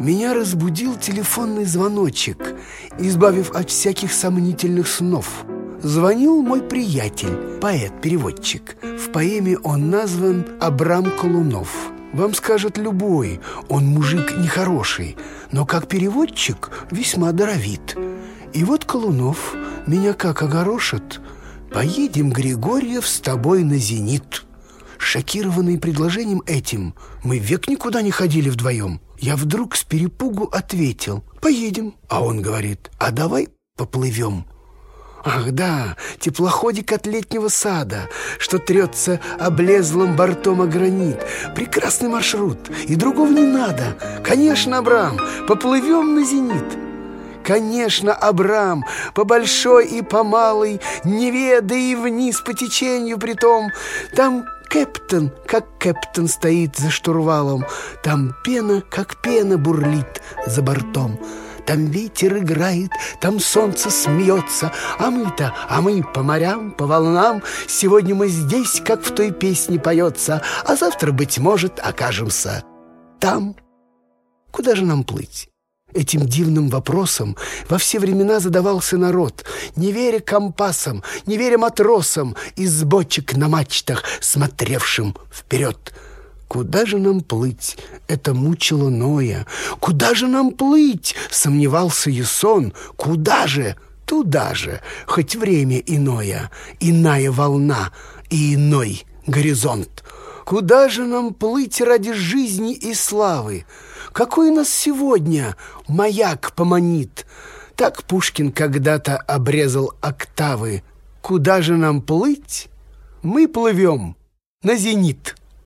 Меня разбудил телефонный звоночек, избавив от всяких сомнительных снов. Звонил мой приятель, поэт-переводчик. В поэме он назван Абрам Колунов. Вам скажет любой, он мужик нехороший, но как переводчик весьма даровит. И вот Колунов меня как огорошит. Поедем, Григорьев, с тобой на «Зенит». Шокированный предложением этим, мы век никуда не ходили вдвоем. Я вдруг с перепугу ответил «Поедем». А он говорит «А давай поплывем». Ах да, теплоходик от летнего сада, что трется облезлым бортом о гранит. Прекрасный маршрут, и другого не надо. Конечно, Абрам, поплывем на зенит. Конечно, Абрам, по большой и по малой, не ведай и вниз по течению притом. Там Кэптон, как кэптон стоит за штурвалом, Там пена, как пена бурлит за бортом. Там ветер играет, там солнце смеется, А мы-то, а мы по морям, по волнам, Сегодня мы здесь, как в той песне поется, А завтра, быть может, окажемся там. Куда же нам плыть? Этим дивным вопросом во все времена задавался народ, не веря компасам, не веря матросам из бочек на мачтах, смотревшим вперед. Куда же нам плыть? Это мучило Ноя. Куда же нам плыть? Сомневался Ясон. Куда же? Туда же, хоть время иное, иная волна и иной горизонт. Куда же нам плыть ради жизни и славы? Какой нас сегодня маяк поманит? Так Пушкин когда-то обрезал октавы. Куда же нам плыть? Мы плывем на зенит.